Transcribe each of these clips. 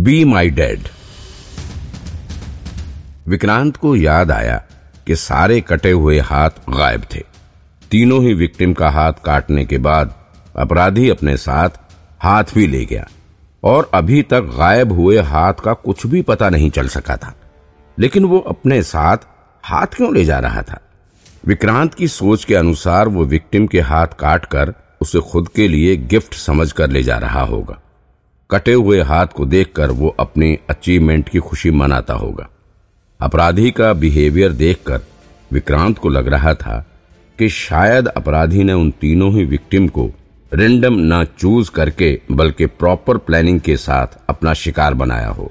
Be my dead Vikrant को याद आया कि सारे कटे हुए हाथ गायब थे। तीनों ही विक्टिम का हाथ काटने के बाद अपराधी अपने साथ हाथ भी ले गया और अभी तक गायब हुए हाथ का कुछ भी पता नहीं चल सका था। लेकिन वो अपने साथ हाथ क्यों ले जा रहा था? विक्रांत की सोच के अनुसार वो विक्टिम के हाथ काटकर उसे खुद के लिए गिफ्ट समझकर ले जा रहा होगा। कटे हुए हाथ को देखकर वो अपनी अचीवमेंट की खुशी मनाता होगा। अपराधी का बिहेवियर देखकर विक्रांत को लग रहा था कि शायद अपराधी ने उन तीनों ही विक्टिम को रेंडम न चूज़ करके, बल्कि प्रॉपर प्लानिंग के साथ अपना शिकार बनाया हो।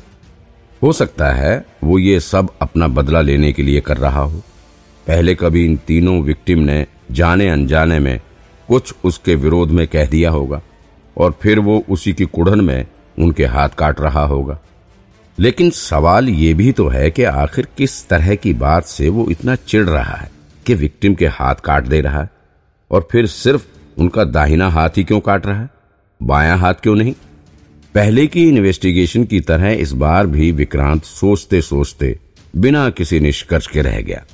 हो सकता है वो ये सब अपना बदला लेने के लिए कर रहा हो। पहले कभी इन तीनों विक्टिम ने जाने अनजाने में कुछ उसके विरोध में कह दिया होगा, और फिर वो उसी की कुड़न में उनके हाथ काट रहा होगा। लेकिन सवाल ये भी तो है कि आखिर किस तरह की बात से वो इतना चिढ़ रहा है कि विक्टिम के हाथ काट दे रहा है और फिर सिर्फ़ उनका दाहिना हाथ ही क्यों काट रहा है? बायां हाथ क्यों नहीं? पहले की इन्वेस्टिगेशन की तरह इस बार भी विक्रांत सोचते सोचते बिना किसी निष्कर्ष के रह गया।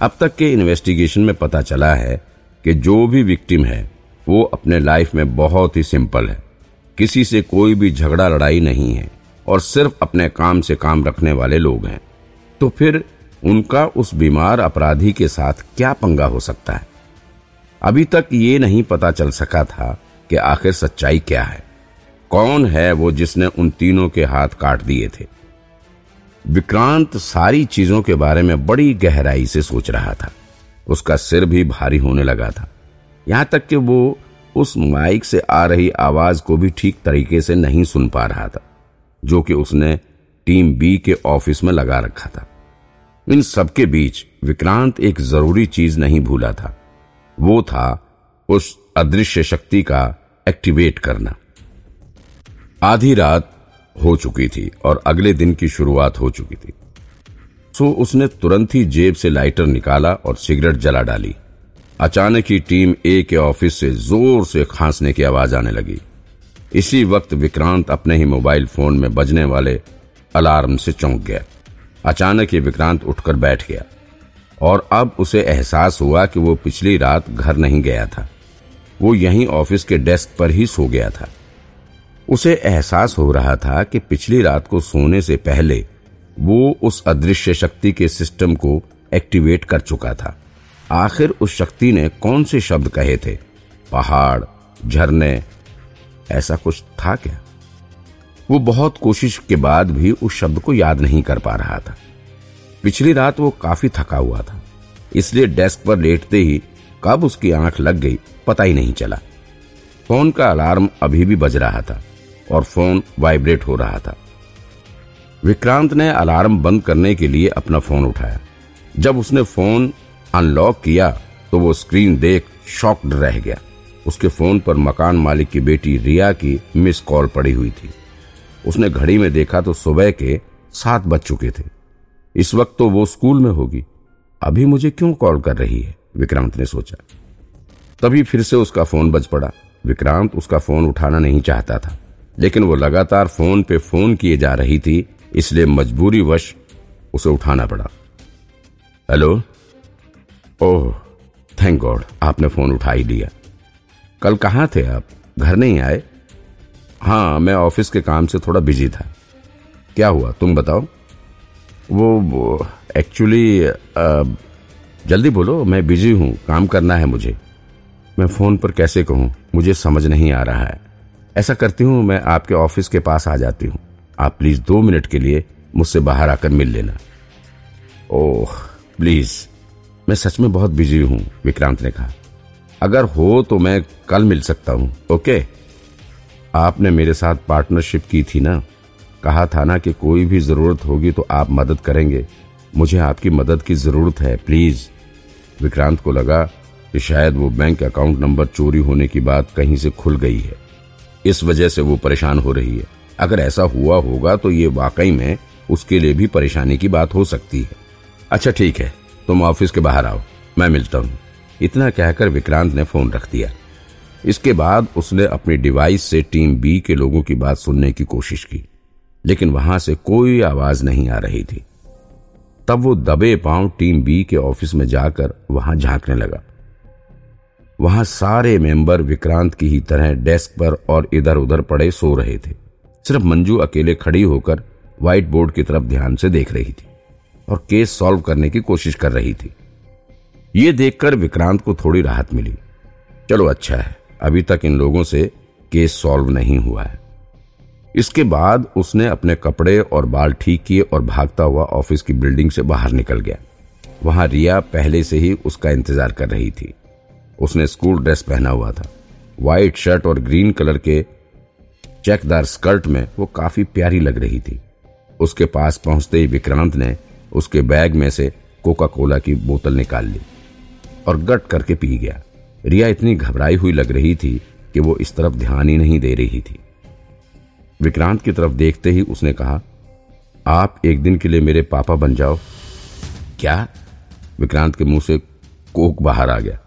अब तक के इन्वेस्टिगेशन में पता चला है कि जो भी विक्टिम है, वो अपने लाइफ में बहुत ही सिंपल है। किसी से कोई भी झगड़ा लड़ाई नहीं है और सिर्फ़ अपने काम से काम रखने वाले लोग हैं। तो फिर उनका उस बीमार अपराधी के साथ क्या पंगा हो सकता है? अभी तक ये नहीं पता चल सका था कि आखिर सच्चाई क्या है। कौन है वो जिसने उन तीनों के हाथ काट दिए थे? विक्रांत सारी चीज़ों के बारे में बड़ी गहराई से सोच रहा था। उसका सिर भी भारी होने लगा था। यहाँ तक कि वो उस माइक से आ रही आवाज़ को भी ठीक तरीके से नहीं सुन पा रहा था, जो कि उसने टीम बी के ऑफ़िस में लगा रखा था। इन सबके बीच विक्रांत एक ज़रूरी चीज़ नहीं भूला था। वो था उस अदृश्य शक्ति का एक्टिवेट करना। आधी रात हो चुकी थी और अगले दिन की शुरुआत हो चुकी थी। सो उसने तुरंत ही जेब से लाइटर निकाला और सिगरेट जला डाली। अचानक ही टीम ए के ऑफ़िस से ज़ोर से खांसने की आवाज़ आने लगी। इसी वक्त विक्रांत अपने ही मोबाइल फ़ोन में बजने वाले अलार्म से चौंक गया। अचानक ही विक्रांत उठकर बैठ गया और अब उसे एहसास हुआ कि वो पिछली रात घर नहीं गया था। वो यहीं ऑफ़िस के डेस्क पर ही सो गया था। उसे एहसास हो रहा था कि पिछली रात को सोने से पहले वो उस अदृश्य शक्ति के सिस्टम को एक्टिवेट कर चुका था। आखिर उस शक्ति ने कौन से शब्द कहे थे? पहाड़, झरने, ऐसा कुछ था क्या? वो बहुत कोशिश के बाद भी उस शब्द को याद नहीं कर पा रहा था। पिछली रात वो काफ़ी थका हुआ था, इसलिए डेस्क पर लेटते ही कब उसकी आँख लग गई पता ही नहीं चला। फ़ोन का अलार्म अभी भी बज रहा था और फ़ोन वाइब्रेट हो रहा था। विक्रांत ने अलार्म बंद करने के लिए अपना फ़ोन उठाया। जब उसने फ़ोन अनलॉक किया तो वो स्क्रीन देख शॉक्ड रह गया। उसके फ़ोन पर मकान मालिक की बेटी रिया की मिस कॉल पड़ी हुई थी। उसने घड़ी में देखा तो सुबह के सात बज चुके थे। इस वक्त तो वो स्कूल में होगी। अभी मुझे क्यों कॉल कर रही है? विक्रांत ने सोचा। तभी फिर से उसका फ़ोन बज पड़ा। विक्रांत उसका फ़ोन उठाना नहीं चाहता था। लेकिन वो लगातार फ़ोन पे फ़ोन किए जा रही थी, इसलिए मजबूरी वश उसे उठाना पड़ा। हेलो? ओह थैंक गॉड आपने फ़ोन उठा ही लिया कल कहाँ थे आप? घर नहीं आए? हाँ मैं ऑफ़िस के काम से थोड़ा बिज़ी था। क्या हुआ तुम बताओ। वो, एक्चुअली जल्दी बोलो मैं बिज़ी हूँ काम करना है मुझे। मैं फ़ोन पर कैसे कहूँ? मुझे समझ नहीं आ रहा है। ऐसा करती हूँ मैं आपके ऑफ़िस के पास आ जाती हूँ। आप प्लीज़ दो मिनट के लिए मुझसे बाहर आकर मिल लेना। ओह प्लीज़ मैं सच में बहुत बिज़ी हूँ, विक्रांत ने कहा। अगर हो तो मैं कल मिल सकता हूँ, ओके? आपने मेरे साथ पार्टनरशिप की थी ना? कहा था ना कि कोई भी ज़रूरत होगी तो आप मदद करेंगे। मुझे आपकी मदद की ज़रूरत है प्लीज़ विक्रांत को लगा कि शायद वो बैंक अकाउंट नंबर चोरी होने की बात कहीं से खुल गई है। इस वजह से वो परेशान हो रही है। अगर ऐसा हुआ होगा तो ये वाकई में उसके लिए भी परेशानी की बात हो सकती है। अच्छा ठीक है। तुम ऑफ़िस के बाहर आओ, मैं मिलता हूँ। इतना कहकर विक्रांत ने फ़ोन रख दिया। इसके बाद उसने अपनी डिवाइस से टीम बी के लोगों की बात सुनने की कोशिश की, लेकिन वहाँ से कोई आवाज़ नहीं आ रही थी। तब वो दबे पाँव टीम बी के ऑफ़िस में जाकर वहाँ झांकने लगा। वहाँ सारे मेंबर विक्रांत की ही तरह डेस्क पर और इधर उधर पड़े सो रहे थे। सिर्फ़ मंजू अकेले खड़ी होकर व्हाइट बोर्ड की तरफ़ ध्यान से देख रही थी। और केस सॉल्व करने की कोशिश कर रही थी। ये देखकर विक्रांत को थोड़ी राहत मिली। चलो अच्छा है, अभी तक इन लोगों से केस सॉल्व नहीं हुआ है। इसके बाद उसने अपने कपड़े और बाल ठीक किए और भागता हुआ ऑफ़िस की बिल्डिंग से बाहर निकल गया। वहाँ रिया पहले से ही उसका इंतज़ार कर रही थी। उसने स्कूल ड्रेस पहना हुआ था। व्हाइट शर्ट और ग्रीन कलर के चेकदार स्कर्ट में वो काफ़ी प्यारी लग रही थी। उसके पास पहुँचते ही विक्रांत ने उसके बैग में से कोका कोला की बोतल निकाल ली और गट करके पी गया। रिया इतनी घबराई हुई लग रही थी कि वो इस तरफ़ ध्यान ही नहीं दे रही थी। विक्रांत की तरफ़ देखते ही उसने कहा, आप एक दिन के लिए मेरे पापा बन जाओ। क्या? विक्रांत के मुँह से कोक बाहर आ गया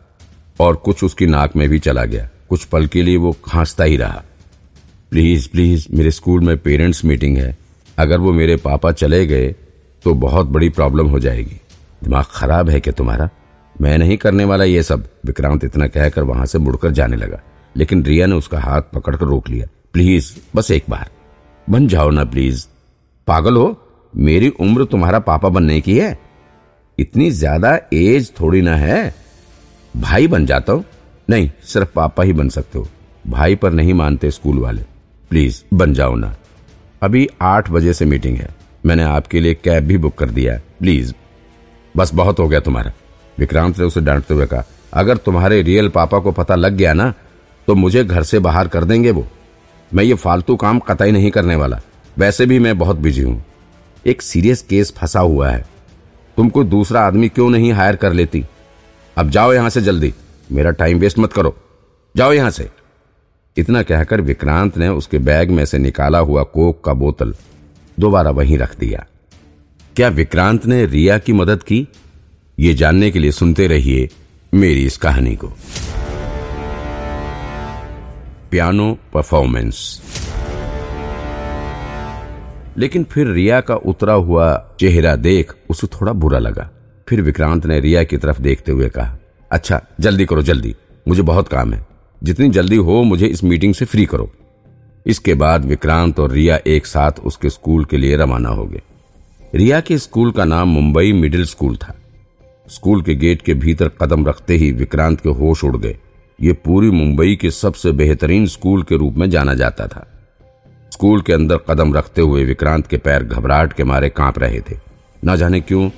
और कुछ उसकी नाक में भी चला गया। कुछ पल के लिए वो खांसता ही रहा। प्लीज़ प्लीज़, मेरे स्कूल में पेरेंट्स मीटिंग है। अगर वो मेरे पापा चले गए तो बहुत बड़ी प्रॉब्लम हो जाएगी। दिमाग खराब है क्या तुम्हारा? मैं नहीं करने वाला ये सब। विक्रांत इतना कहकर वहाँ से मुड़कर जाने लगा। लेकिन रिया ने उसका हाथ पकड़कर रोक लिया। प्लीज़ बस एक बार। बन जाओ ना प्लीज़ पागल हो? मेरी उम्र तुम्हारा पापा बनने की है। इतनी ज़्यादा एज थोड़ी ना है। भाई बन जाता हूँ? नहीं, सिर्फ़ पापा ही बन सकते हो। भाई पर नहीं मानते स्कूल वाले। प्लीज़ बन जाओ ना। अभी आठ बजे से मीटिंग है। मैंने आपके लिए कैब भी बुक कर दिया है। प्लीज़। बस बहुत हो गया तुम्हारा। विक्रांत ने उसे डांटते हुए कहा, अगर तुम्हारे रियल पापा को पता लग गया ना तो मुझे घर से बाहर कर देंगे वो। मैं ये फालतू काम कतई नहीं करने वाला। वैसे भी मैं बहुत बिज़ी हूँ। एक सीरियस केस फंसा हुआ है। तुम कोई दूसरा आदमी क्यों नहीं हायर कर लेती? अब जाओ यहाँ से जल्दी। मेरा टाइम वेस्ट मत करो। जाओ यहाँ से। इतना कहकर विक्रांत ने उसके बैग में से निकाला हुआ कोक का बोतल दोबारा वहीं रख दिया। क्या विक्रांत ने रिया की मदद की? ये जानने के लिए सुनते रहिए मेरी इस कहानी को। पियानो परफॉर्मेंस लेकिन फिर रिया का उतरा हुआ चेहरा देख उसे थोड़ा बुरा लगा। फिर विक्रांत ने रिया की तरफ़ देखते हुए कहा अच्छा जल्दी करो, जल्दी। मुझे बहुत काम है। जितनी जल्दी हो, मुझे इस मीटिंग से फ्री करो। इसके बाद विक्रांत और रिया एक साथ उसके स्कूल के लिए रवाना हो गए। रिया के स्कूल का नाम मुंबई मिडिल स्कूल था। स्कूल के गेट के भीतर कदम रखते ही विक्रांत के होश उड़ गए। ये पूरी मुंबई के सबसे बेहतरीन स्कूल के रूप में जाना जाता था। स्कूल के अंदर कदम रखते हुए विक्रांत के पैर घबराहट के मारे काँप रहे थे। न जाने क्यों,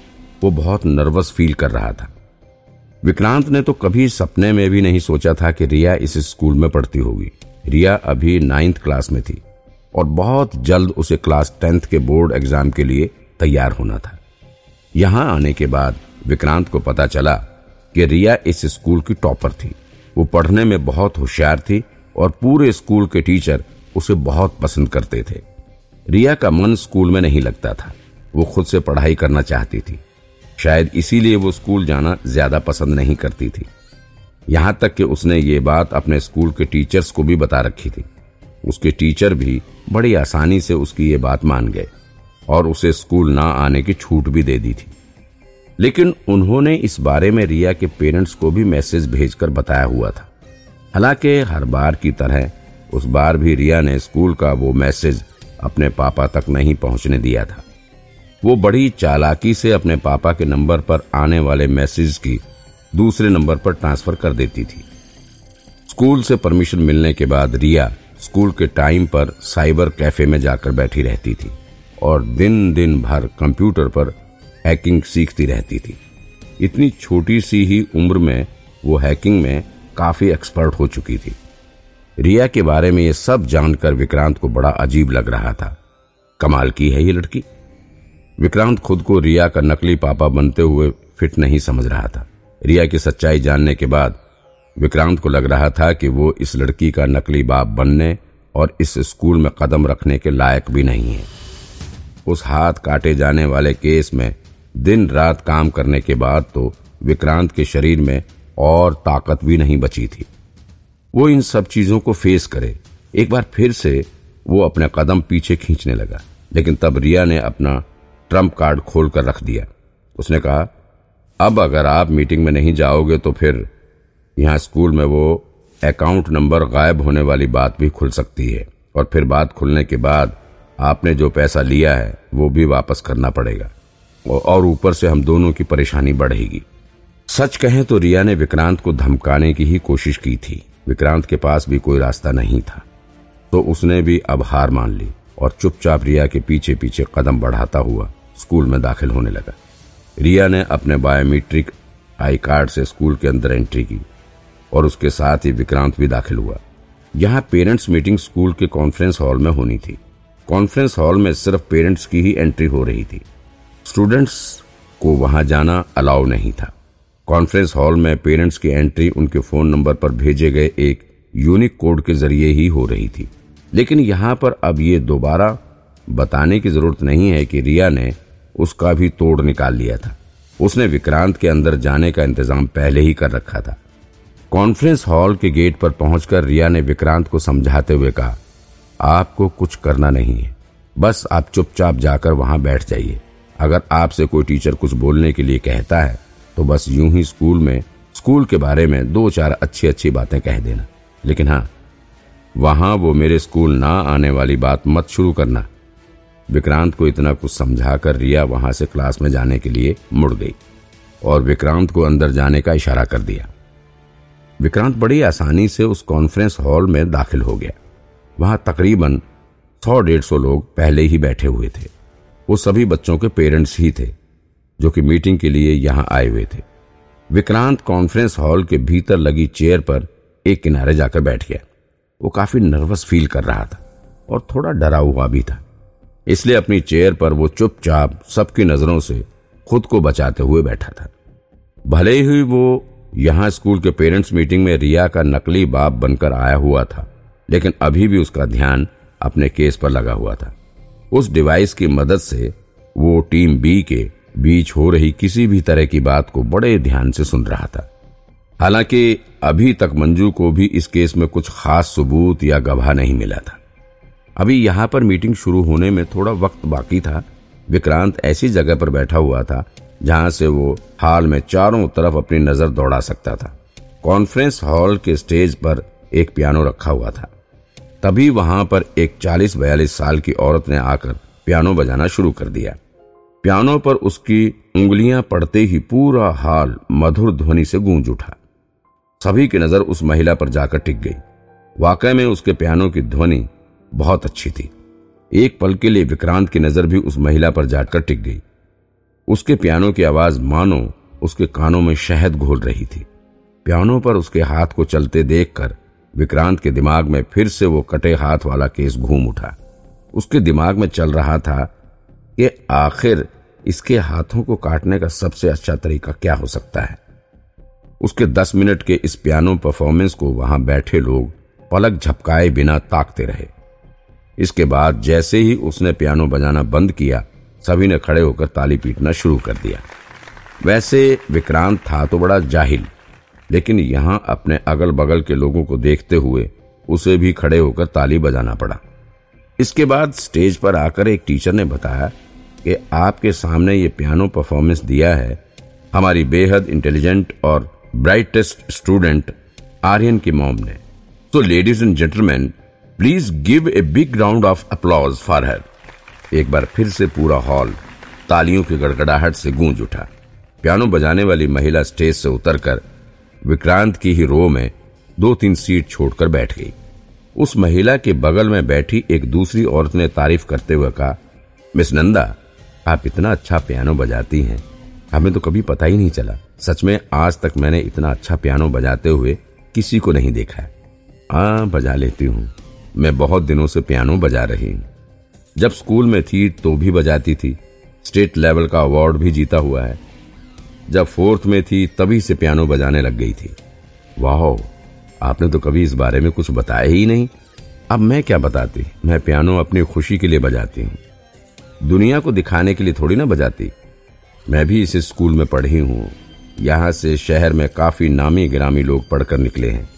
वो बहुत नर्वस फील कर रहा था। विक्रांत ने तो कभी सपने में भी नहीं सोचा था कि रिया इस स्कूल में पढ़ती होगी। रिया अभी नाइन्थ क्लास में थी और बहुत जल्द उसे क्लास टेंथ के बोर्ड एग्ज़ाम के लिए तैयार होना था। यहाँ आने के बाद विक्रांत को पता चला कि रिया इस स्कूल की टॉपर थी। वो पढ़ने में बहुत होशियार थी और पूरे स्कूल के टीचर उसे बहुत पसंद करते थे। रिया का मन स्कूल में नहीं लगता था। वो खुद से पढ़ाई करना चाहती थी। शायद इसीलिए वो स्कूल जाना ज़्यादा पसंद नहीं करती थी। यहाँ तक कि उसने ये बात अपने स्कूल के टीचर्स को भी बता रखी थी। उसके टीचर भी बड़ी आसानी से उसकी ये बात मान गए और उसे स्कूल ना आने की छूट भी दे दी थी। लेकिन उन्होंने इस बारे में रिया के पेरेंट्स को भी मैसेज भेजकर बताया हुआ था। हालाँकि हर बार की तरह उस बार भी रिया ने स्कूल का वो मैसेज अपने पापा तक नहीं पहुँचने दिया था। वो बड़ी चालाकी से अपने पापा के नंबर पर आने वाले मैसेज की दूसरे नंबर पर ट्रांसफ़र कर देती थी। स्कूल से परमिशन मिलने के बाद रिया स्कूल के टाइम पर साइबर कैफ़े में जाकर बैठी रहती थी और दिन दिन भर कंप्यूटर पर हैकिंग सीखती रहती थी। इतनी छोटी सी ही उम्र में वो हैकिंग में काफ़ी एक्सपर्ट हो चुकी थी। रिया के बारे में ये सब जानकर विक्रांत को बड़ा अजीब लग रहा था। कमाल की है ये लड़की। विक्रांत खुद को रिया का नकली पापा बनते हुए फिट नहीं समझ रहा था। रिया की सच्चाई जानने के बाद विक्रांत को लग रहा था कि वो इस लड़की का नकली बाप बनने और इस स्कूल में कदम रखने के लायक भी नहीं है। उस हाथ काटे जाने वाले केस में दिन रात काम करने के बाद तो विक्रांत के शरीर में और ताकत भी नहीं बची थी। वो इन सब चीज़ों को फेस करे। एक बार फिर से वो अपने कदम पीछे खींचने लगा, लेकिन तब रिया ने अपना ट्रंप कार्ड खोलकर रख दिया। उसने कहा अब अगर आप मीटिंग में नहीं जाओगे तो फिर यहाँ स्कूल में वो अकाउंट नंबर गायब होने वाली बात भी खुल सकती है। और फिर बात खुलने के बाद आपने जो पैसा लिया है, वो भी वापस करना पड़ेगा। और ऊपर से हम दोनों की परेशानी बढ़ेगी। सच कहें तो रिया ने विक्रांत को धमकाने की ही कोशिश की थी। विक्रांत के पास भी कोई रास्ता नहीं था। तो उसने भी अब हार मान ली और चुपचाप रिया के पीछे पीछे कदम बढ़ाता हुआ स्कूल में दाखिल होने लगा। रिया ने अपने बायोमेट्रिक आई कार्ड से स्कूल के अंदर एंट्री की और उसके साथ ही विक्रांत भी दाखिल हुआ। यहाँ पेरेंट्स मीटिंग स्कूल के कॉन्फ्रेंस हॉल में होनी थी। कॉन्फ्रेंस हॉल में सिर्फ़ पेरेंट्स की ही एंट्री हो रही थी। स्टूडेंट्स को वहाँ जाना अलाउ नहीं था। कॉन्फ्रेंस हॉल में पेरेंट्स की एंट्री उनके फ़ोन नंबर पर भेजे गए एक यूनिक कोड के ज़रिए ही हो रही थी। लेकिन यहाँ पर अब ये दोबारा बताने की ज़रूरत नहीं है कि रिया ने उसका भी तोड़ निकाल लिया था। उसने विक्रांत के अंदर जाने का इंतज़ाम पहले ही कर रखा था। कॉन्फ्रेंस हॉल के गेट पर पहुंचकर रिया ने विक्रांत को समझाते हुए कहा, आपको कुछ करना नहीं है। बस आप चुपचाप जाकर वहाँ बैठ जाइए। अगर आपसे कोई टीचर कुछ बोलने के लिए कहता है तो बस यूँ ही स्कूल में, स्कूल के बारे में दो चार अच्छी अच्छी बातें कह देना। लेकिन हाँ वहाँ वो मेरे स्कूल ना आने वाली बात मत शुरू करना। विक्रांत को इतना कुछ समझाकर रिया वहाँ से क्लास में जाने के लिए मुड़ गई और विक्रांत को अंदर जाने का इशारा कर दिया। विक्रांत बड़ी आसानी से उस कॉन्फ्रेंस हॉल में दाखिल हो गया। वहाँ तकरीबन सौ डेढ़ सौ लोग पहले ही बैठे हुए थे। वो सभी बच्चों के पेरेंट्स ही थे, जो कि मीटिंग के लिए यहाँ आए हुए थे। विक्रांत कॉन्फ्रेंस हॉल के भीतर लगी चेयर पर एक किनारे जाकर बैठ गया। वो काफ़ी नर्वस फील कर रहा था और थोड़ा डरा हुआ भी था। इसलिए अपनी चेयर पर वो चुपचाप सबकी नज़रों से खुद को बचाते हुए बैठा था। भले ही वो यहाँ स्कूल के पेरेंट्स मीटिंग में रिया का नकली बाप बनकर आया हुआ था, लेकिन अभी भी उसका ध्यान अपने केस पर लगा हुआ था। उस डिवाइस की मदद से वो टीम बी के बीच हो रही किसी भी तरह की बात को बड़े ध्यान से सुन रहा था। हालाँकि अभी तक मंजू को भी इस केस में कुछ खास सबूत या गवाह नहीं मिला था। अभी यहाँ पर मीटिंग शुरू होने में थोड़ा वक्त बाकी था। विक्रांत ऐसी जगह पर बैठा हुआ था, जहाँ से वो हाल में चारों तरफ़ अपनी नज़र दौड़ा सकता था। कॉन्फ्रेंस हॉल के स्टेज पर एक पियानो रखा हुआ था। तभी वहाँ पर एक चालीस बयालीस साल की औरत ने आकर पियानो बजाना शुरू कर दिया। पियानो पर उसकी उंगलियाँ पड़ते ही पूरा हाल मधुर ध्वनि से गूंज उठा। सभी की नज़र उस महिला पर जाकर टिक गई। वाकई में उसके पियानो की ध्वनि बहुत अच्छी थी। एक पल के लिए विक्रांत की नज़र भी उस महिला पर जाकर टिक गई। उसके पियानो की आवाज़ मानो उसके कानों में शहद घोल रही थी। पियानो पर उसके हाथ को चलते देखकर विक्रांत के दिमाग में फिर से वो कटे हाथ वाला केस घूम उठा। उसके दिमाग में चल रहा था कि आखिर इसके हाथों को काटने का सबसे अच्छा तरीका क्या हो सकता है। उसके दस मिनट के इस पियानो परफॉर्मेंस को वहाँ बैठे लोग पलक झपकाए बिना ताकते रहे। इसके बाद जैसे ही उसने पियानो बजाना बंद किया, सभी ने खड़े होकर ताली पीटना शुरू कर दिया। वैसे विक्रांत था तो बड़ा जाहिल, लेकिन यहाँ अपने अगल बगल के लोगों को देखते हुए उसे भी खड़े होकर ताली बजाना पड़ा। इसके बाद स्टेज पर आकर एक टीचर ने बताया कि आपके सामने ये पियानो परफॉर्मेंस दिया है। हमारी बेहद इंटेलिजेंट और ब्राइटेस्ट स्टूडेंट आर्यन की मॉम ने। तो ladies and gentleman please give a big round of applause for her एक बार फिर से पूरा हॉल तालियों की गड़गड़ाहट से गूंज उठा। पियानो बजाने वाली महिला स्टेज से उतरकर विक्रांत की ही रो में दो तीन सीट छोड़कर बैठ गई। उस महिला के बगल में बैठी एक दूसरी औरत ने तारीफ़ करते हुए कहा, मिस नंदा, आप इतना अच्छा पियानो बजाती हैं। हमें तो कभी पता ही नहीं चला। सच में, आज तक मैंने इतना अच्छा पियानो बजाते हुए किसी को नहीं देखा है, बजा लेती हूँ। मैं बहुत दिनों से पियानो बजा रही हूँ। जब स्कूल में थी तो भी बजाती थी। स्टेट लेवल का अवार्ड भी जीता हुआ है। जब फोर्थ में थी, तभी से पियानो बजाने लग गई थी। वाह आपने तो कभी इस बारे में कुछ बताया ही नहीं। अब मैं क्या बताती? मैं पियानो अपनी खुशी के लिए बजाती हूँ। दुनिया को दिखाने के लिए थोड़ी ना बजाती। मैं भी इस स्कूल में पढ़ी हूँ। यहाँ से शहर में काफ़ी नामी गिरामी लोग पढ़कर निकले हैं।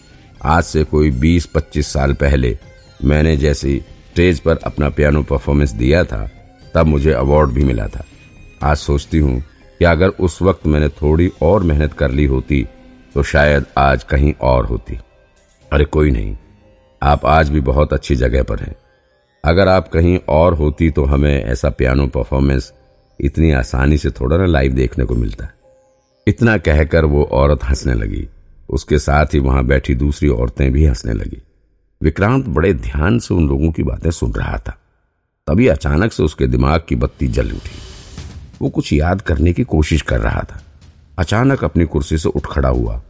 आज से कोई 20-25 साल पहले मैंने जैसी स्टेज पर अपना पियानो परफॉर्मेंस दिया था, तब मुझे अवार्ड भी मिला था। आज सोचती हूँ कि अगर उस वक्त मैंने थोड़ी और मेहनत कर ली होती तो शायद आज कहीं और होती। अरे कोई नहीं, आप आज भी बहुत अच्छी जगह पर हैं। अगर आप कहीं और होती तो हमें ऐसा पियानो परफॉर्मेंस इतनी आसानी से थोड़ा ना लाइव देखने को मिलता। इतना कहकर वो औरत हंसने लगी। उसके साथ ही वहाँ बैठी दूसरी औरतें भी हंसने लगी। विक्रांत बड़े ध्यान से उन लोगों की बातें सुन रहा था। तभी अचानक से उसके दिमाग की बत्ती जल उठी। वो कुछ याद करने की कोशिश कर रहा था। अचानक अपनी कुर्सी से उठ खड़ा हुआ।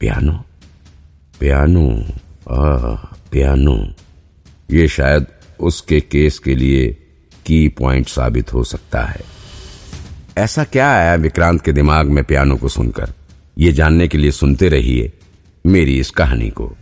पियानो पियानो आ पियानो। ये शायद उसके केस के लिए की पॉइंट साबित हो सकता है। ऐसा क्या आया विक्रांत के दिमाग में पियानो को सुनकर? ये जानने के लिए सुनते रहिए मेरी इस कहानी को।